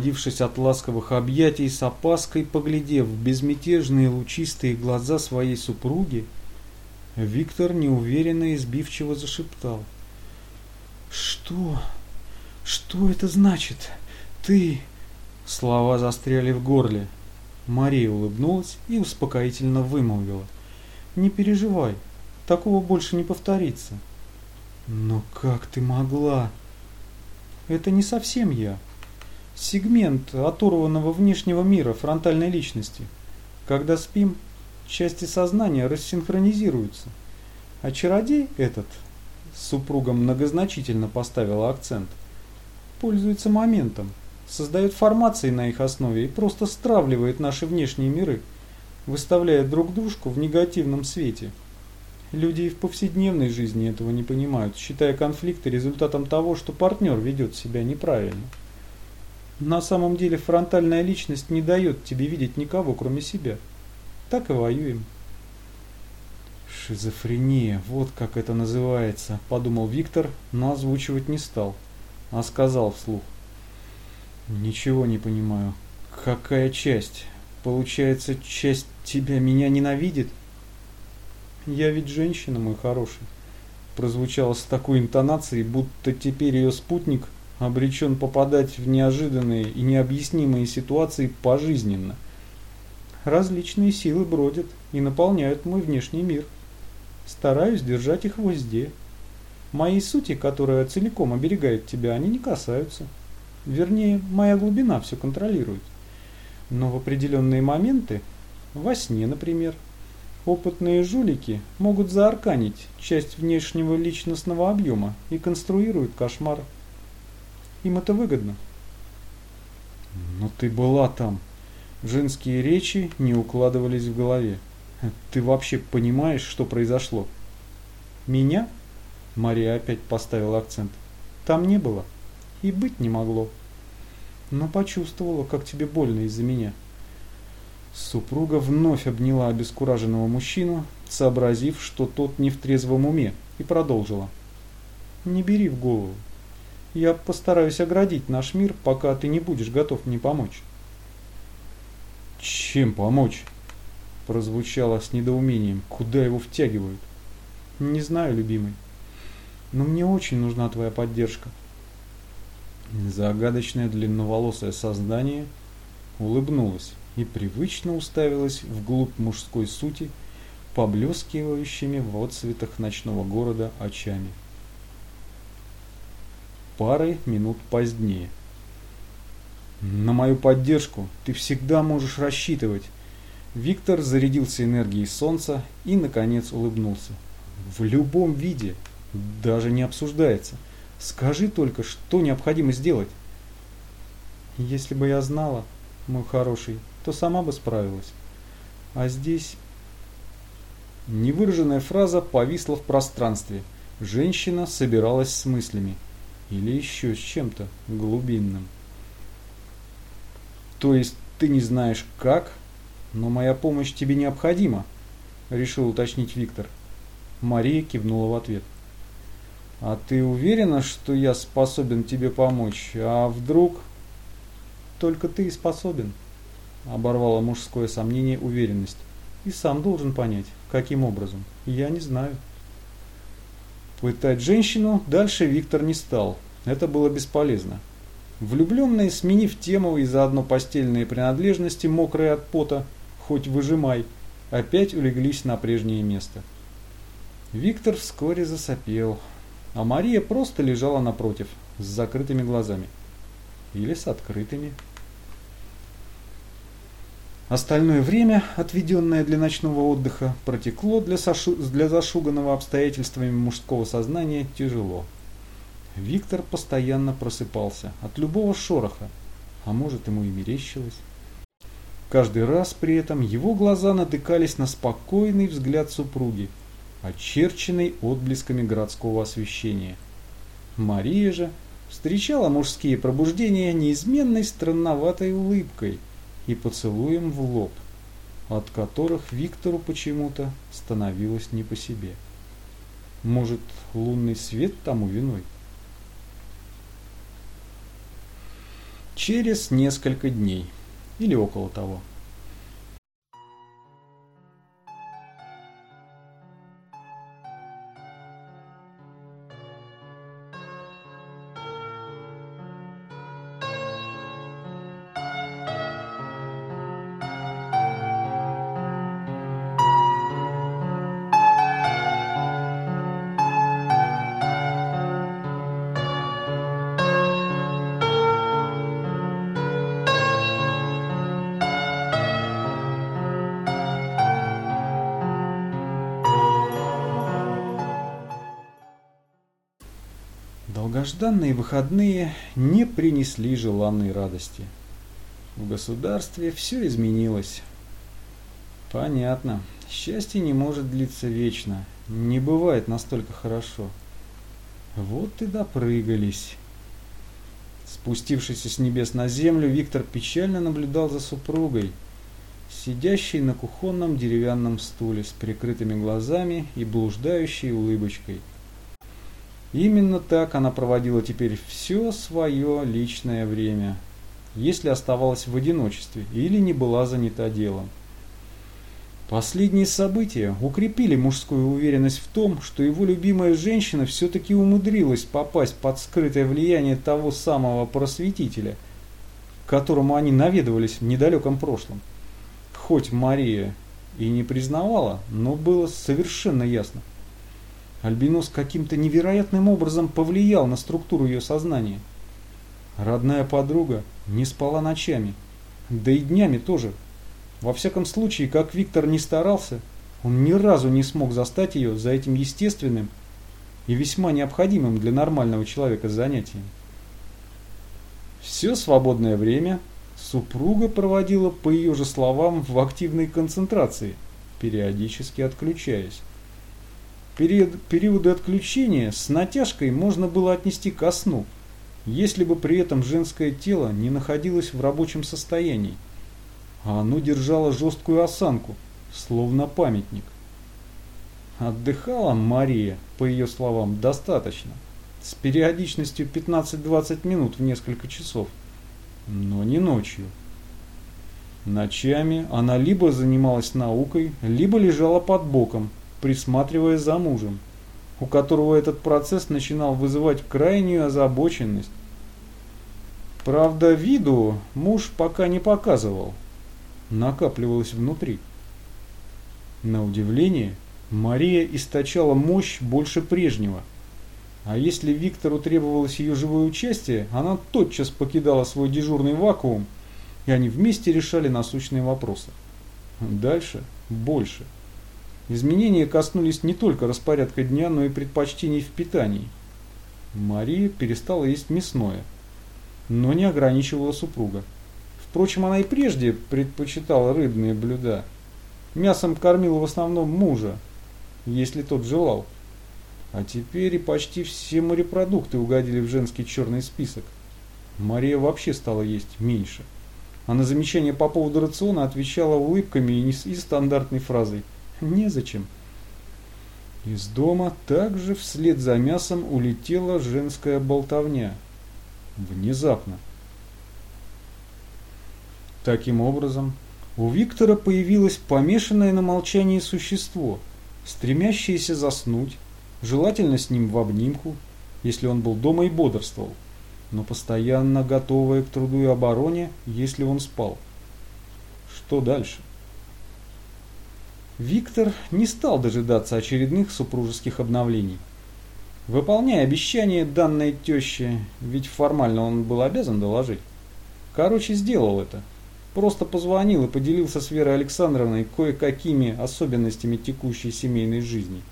Освободившись от ласковых объятий, с опаской поглядев в безмятежные лучистые глаза своей супруги, Виктор неуверенно и сбивчиво зашептал. «Что? Что это значит? Ты...» Слова застряли в горле. Мария улыбнулась и успокоительно вымолвила. «Не переживай, такого больше не повторится». «Но как ты могла?» «Это не совсем я. Сегмент оторванного внешнего мира фронтальной личности. Когда спим, части сознания рассинхронизируются. А чародей этот, супругом многозначительно поставила акцент, пользуется моментом, создает формации на их основе и просто стравливает наши внешние миры, выставляя друг дружку в негативном свете. Люди и в повседневной жизни этого не понимают, считая конфликты результатом того, что партнер ведет себя неправильно. На самом деле фронтальная личность не дает тебе видеть никого, кроме себя. Так и воюем. Шизофрения, вот как это называется, подумал Виктор, но озвучивать не стал, а сказал вслух. Ничего не понимаю. Какая часть? Получается, часть тебя меня ненавидит? Я ведь женщина, мой хороший. Прозвучало с такой интонацией, будто теперь ее спутник обречен попадать в неожиданные и необъяснимые ситуации пожизненно. Различные силы бродят и наполняют мой внешний мир. Стараюсь держать их в узде. Моей сути, которая целиком оберегает тебя, они не касаются. Вернее, моя глубина все контролирует. Но в определенные моменты, во сне, например, опытные жулики могут заарканить часть внешнего личностного объема и конструируют кошмар. Им это выгодно. Но ты была там. Женские речи не укладывались в голове. Ты вообще понимаешь, что произошло? Меня? Мария опять поставила акцент. Там не было. И быть не могло. Но почувствовала, как тебе больно из-за меня. Супруга вновь обняла обескураженного мужчину, сообразив, что тот не в трезвом уме, и продолжила. «Не бери в голову. Я постараюсь оградить наш мир, пока ты не будешь готов мне помочь». «Чем помочь?» прозвучало с недоумением. «Куда его втягивают?» «Не знаю, любимый, но мне очень нужна твоя поддержка». Загадочное длинноволосое создание улыбнулось и привычно уставилось вглубь мужской сути, поблескивающими в отцветах ночного города очами. Пары минут позднее. На мою поддержку ты всегда можешь рассчитывать. Виктор зарядился энергией солнца и, наконец, улыбнулся. В любом виде, даже не обсуждается – Скажи только, что необходимо сделать. Если бы я знала, мой хороший, то сама бы справилась. А здесь... Невыраженная фраза повисла в пространстве. Женщина собиралась с мыслями. Или еще с чем-то глубинным. То есть ты не знаешь как, но моя помощь тебе необходима, решил уточнить Виктор. Мария кивнула в ответ. А ты уверена, что я способен тебе помочь? А вдруг... Только ты и способен, оборвала мужское сомнение уверенность. И сам должен понять, каким образом. Я не знаю. Пытать женщину дальше Виктор не стал. Это было бесполезно. Влюбленные, сменив тему и заодно постельные принадлежности, мокрые от пота, хоть выжимай, опять улеглись на прежнее место. Виктор вскоре засопел а Мария просто лежала напротив, с закрытыми глазами. Или с открытыми. Остальное время, отведенное для ночного отдыха, протекло для, сошу... для зашуганного обстоятельствами мужского сознания тяжело. Виктор постоянно просыпался от любого шороха, а может ему и мерещилось. Каждый раз при этом его глаза натыкались на спокойный взгляд супруги, очерченный отблесками городского освещения. Мария же встречала мужские пробуждения неизменной странноватой улыбкой и поцелуем в лоб, от которых Виктору почему-то становилось не по себе. Может, лунный свет тому виной? через несколько дней или около того. Долгожданные выходные не принесли желанной радости. В государстве все изменилось. Понятно. Счастье не может длиться вечно. Не бывает настолько хорошо. Вот и допрыгались. Спустившись с небес на землю, Виктор печально наблюдал за супругой, сидящей на кухонном деревянном стуле с прикрытыми глазами и блуждающей улыбочкой. Именно так она проводила теперь все свое личное время, если оставалась в одиночестве или не была занята делом. Последние события укрепили мужскую уверенность в том, что его любимая женщина все-таки умудрилась попасть под скрытое влияние того самого просветителя, к которому они наведывались в недалеком прошлом. Хоть Мария и не признавала, но было совершенно ясно, Альбинос каким-то невероятным образом повлиял на структуру ее сознания. Родная подруга не спала ночами, да и днями тоже. Во всяком случае, как Виктор не старался, он ни разу не смог застать ее за этим естественным и весьма необходимым для нормального человека занятием. Все свободное время супруга проводила, по ее же словам, в активной концентрации, периодически отключаясь. Период, периоды отключения с натяжкой можно было отнести ко сну, если бы при этом женское тело не находилось в рабочем состоянии, а оно держало жесткую осанку, словно памятник. Отдыхала Мария, по ее словам, достаточно, с периодичностью 15-20 минут в несколько часов, но не ночью. Ночами она либо занималась наукой, либо лежала под боком, присматривая за мужем, у которого этот процесс начинал вызывать крайнюю озабоченность. Правда, виду муж пока не показывал, накапливалось внутри. На удивление, Мария источала мощь больше прежнего. А если Виктору требовалось ее живое участие, она тотчас покидала свой дежурный вакуум, и они вместе решали насущные вопросы. Дальше больше. Изменения коснулись не только распорядка дня, но и предпочтений в питании. Мария перестала есть мясное, но не ограничивала супруга. Впрочем, она и прежде предпочитала рыбные блюда. Мясом кормила в основном мужа, если тот желал. А теперь и почти все морепродукты угодили в женский черный список. Мария вообще стала есть меньше. А на замечания по поводу рациона отвечала улыбками и, стандартной фразой – Незачем. Из дома также вслед за мясом улетела женская болтовня. Внезапно. Таким образом, у Виктора появилось помешанное на молчании существо, стремящееся заснуть, желательно с ним в обнимку, если он был дома и бодрствовал, но постоянно готовое к труду и обороне, если он спал. Что дальше? Виктор не стал дожидаться очередных супружеских обновлений. Выполняя обещание данной теще, ведь формально он был обязан доложить, короче, сделал это. Просто позвонил и поделился с Верой Александровной кое-какими особенностями текущей семейной жизни.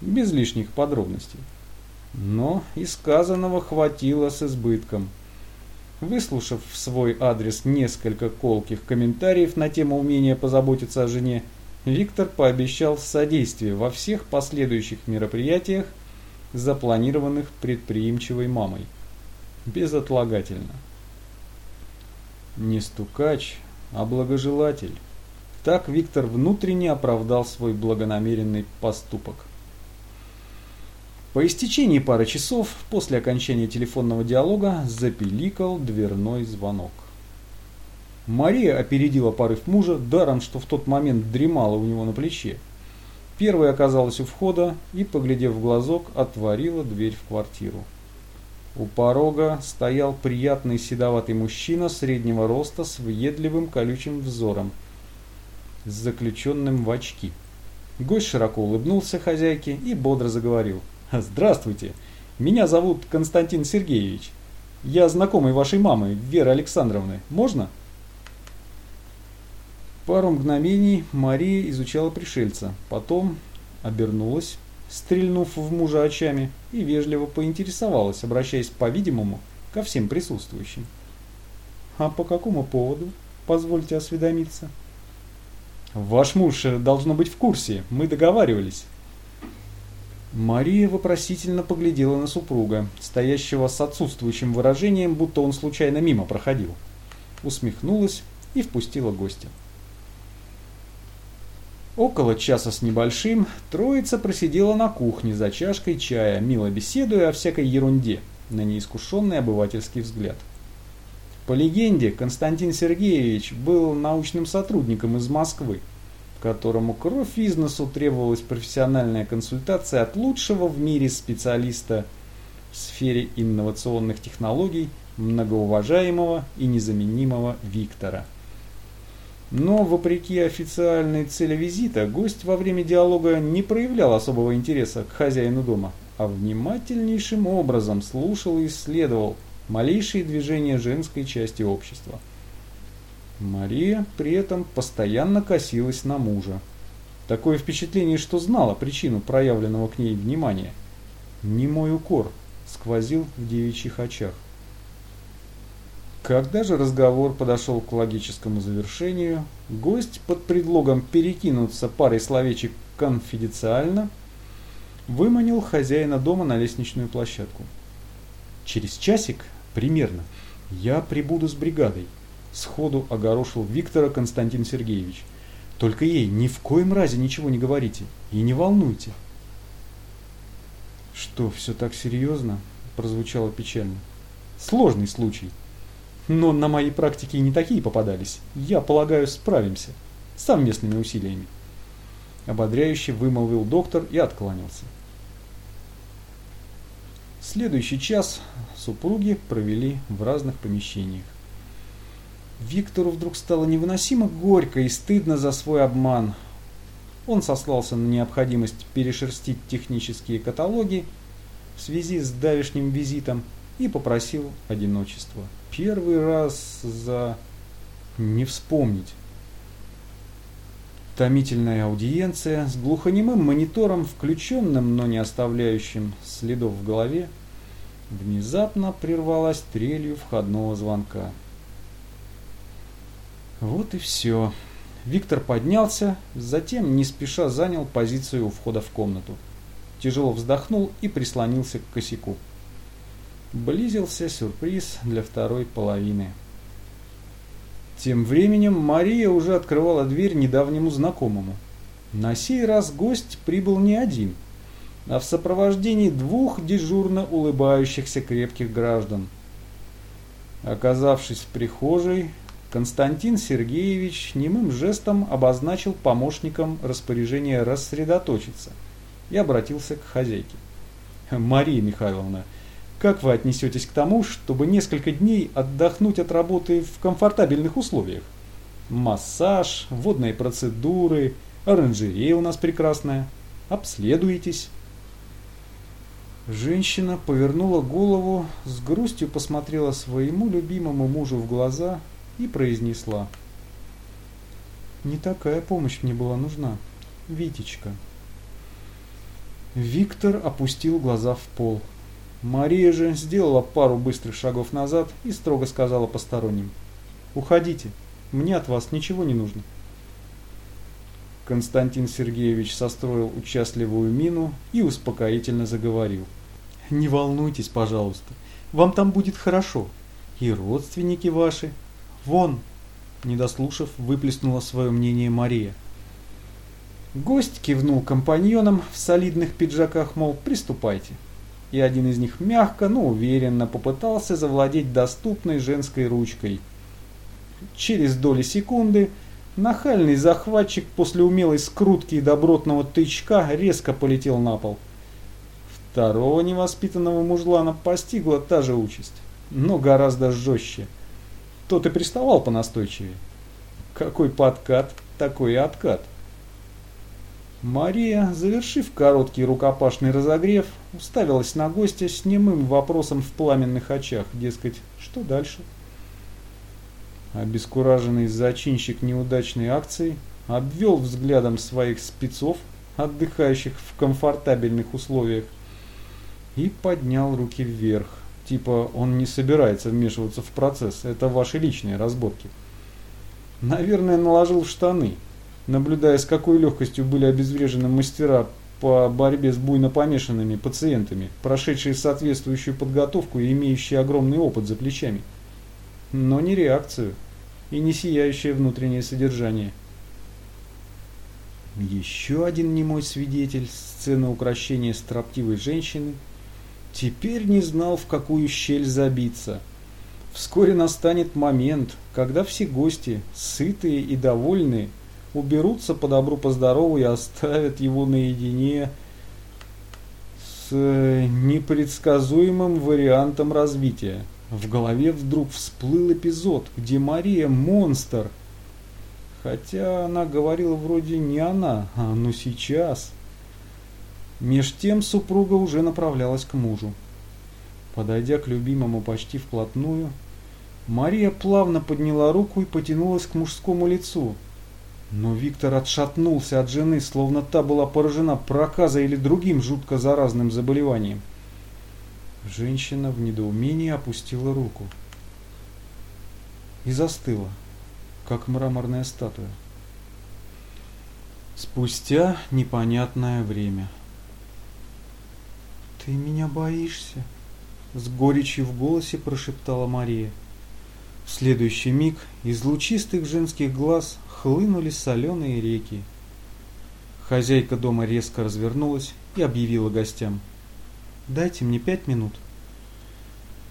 Без лишних подробностей. Но и сказанного хватило с избытком. Выслушав в свой адрес несколько колких комментариев на тему умения позаботиться о жене, Виктор пообещал содействие во всех последующих мероприятиях, запланированных предприимчивой мамой. Безотлагательно. Не стукач, а благожелатель. Так Виктор внутренне оправдал свой благонамеренный поступок. По истечении пары часов после окончания телефонного диалога запеликал дверной звонок. Мария опередила порыв мужа, даром, что в тот момент дремала у него на плече. Первая оказалась у входа и, поглядев в глазок, отворила дверь в квартиру. У порога стоял приятный седоватый мужчина среднего роста с въедливым колючим взором, с заключенным в очки. Гость широко улыбнулся хозяйке и бодро заговорил – Здравствуйте. Меня зовут Константин Сергеевич. Я знакомый вашей мамы, Веры Александровны. Можно? Пару мгновений Мария изучала пришельца, потом обернулась, стрельнув в мужа очами, и вежливо поинтересовалась, обращаясь, по-видимому, ко всем присутствующим. «А по какому поводу? Позвольте осведомиться». «Ваш муж должно быть в курсе, мы договаривались». Мария вопросительно поглядела на супруга, стоящего с отсутствующим выражением, будто он случайно мимо проходил. Усмехнулась и впустила гостя. Около часа с небольшим троица просидела на кухне за чашкой чая, мило беседуя о всякой ерунде, на неискушенный обывательский взгляд. По легенде, Константин Сергеевич был научным сотрудником из Москвы, которому кровь из носу требовалась профессиональная консультация от лучшего в мире специалиста в сфере инновационных технологий, многоуважаемого и незаменимого Виктора. Но, вопреки официальной цели визита, гость во время диалога не проявлял особого интереса к хозяину дома, а внимательнейшим образом слушал и исследовал малейшие движения женской части общества – Мария при этом постоянно косилась на мужа. Такое впечатление, что знала причину проявленного к ней внимания. Немой укор сквозил в девичьих очах. Когда же разговор подошел к логическому завершению, гость под предлогом перекинуться парой словечек конфиденциально выманил хозяина дома на лестничную площадку. Через часик, примерно, я прибуду с бригадой сходу огорошил Виктора Константин Сергеевич. Только ей ни в коем разе ничего не говорите и не волнуйте. Что, все так серьезно? Прозвучало печально. Сложный случай. Но на моей практике и не такие попадались. Я полагаю, справимся. Совместными усилиями. Ободряюще вымолвил доктор и откланялся. Следующий час супруги провели в разных помещениях. Виктору вдруг стало невыносимо горько и стыдно за свой обман. Он сослался на необходимость перешерстить технические каталоги в связи с давешним визитом и попросил одиночества. Первый раз за... не вспомнить. Томительная аудиенция с глухонемым монитором, включенным, но не оставляющим следов в голове, внезапно прервалась трелью входного звонка. Вот и все. Виктор поднялся, затем не спеша занял позицию у входа в комнату. Тяжело вздохнул и прислонился к косяку. Близился сюрприз для второй половины. Тем временем Мария уже открывала дверь недавнему знакомому. На сей раз гость прибыл не один, а в сопровождении двух дежурно улыбающихся крепких граждан. Оказавшись в прихожей, Константин Сергеевич немым жестом обозначил помощникам распоряжение рассредоточиться и обратился к хозяйке. «Мария Михайловна, как вы отнесетесь к тому, чтобы несколько дней отдохнуть от работы в комфортабельных условиях? Массаж, водные процедуры, оранжерея у нас прекрасная. Обследуйтесь». Женщина повернула голову, с грустью посмотрела своему любимому мужу в глаза и произнесла. Не такая помощь мне была нужна, Витечка. Виктор опустил глаза в пол. Мария же сделала пару быстрых шагов назад и строго сказала посторонним. «Уходите, мне от вас ничего не нужно». Константин Сергеевич состроил участливую мину и успокоительно заговорил. «Не волнуйтесь, пожалуйста, вам там будет хорошо. И родственники ваши, Вон!» Не дослушав, выплеснула свое мнение Мария. Гость кивнул компаньонам в солидных пиджаках, мол, приступайте. И один из них мягко, но уверенно попытался завладеть доступной женской ручкой. Через доли секунды нахальный захватчик после умелой скрутки и добротного тычка резко полетел на пол. Второго невоспитанного мужлана постигла та же участь, но гораздо жестче. Тот и приставал понастойчивее. Какой подкат, такой и откат. Мария, завершив короткий рукопашный разогрев, уставилась на гостя с немым вопросом в пламенных очах, дескать, что дальше? Обескураженный зачинщик неудачной акции обвел взглядом своих спецов, отдыхающих в комфортабельных условиях, и поднял руки вверх. Типа он не собирается вмешиваться в процесс, это ваши личные разборки. Наверное, наложил штаны, наблюдая, с какой легкостью были обезврежены мастера по борьбе с буйно помешанными пациентами, прошедшие соответствующую подготовку и имеющие огромный опыт за плечами. Но не реакцию и не сияющее внутреннее содержание. Еще один немой свидетель сцены украшения строптивой женщины теперь не знал, в какую щель забиться. Вскоре настанет момент, когда все гости, сытые и довольные, уберутся по добру по здорову и оставят его наедине с э, непредсказуемым вариантом развития. В голове вдруг всплыл эпизод, где Мария монстр. Хотя она говорила вроде не она, а ну сейчас. Меж тем супруга уже направлялась к мужу. Подойдя к любимому почти вплотную, Мария плавно подняла руку и потянулась к мужскому лицу. Но Виктор отшатнулся от жены, словно та была поражена проказой или другим жутко заразным заболеванием. Женщина в недоумении опустила руку и застыла, как мраморная статуя. Спустя непонятное время. «Ты меня боишься?» С горечью в голосе прошептала Мария. В следующий миг из лучистых женских глаз хлынули соленые реки. Хозяйка дома резко развернулась и объявила гостям. «Дайте мне пять минут».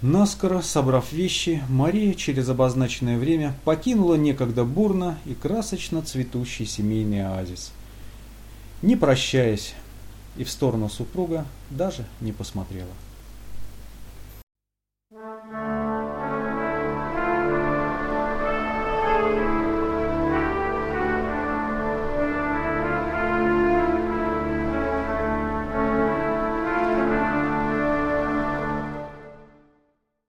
Наскоро, собрав вещи, Мария через обозначенное время покинула некогда бурно и красочно цветущий семейный оазис. Не прощаясь, и в сторону супруга даже не посмотрела.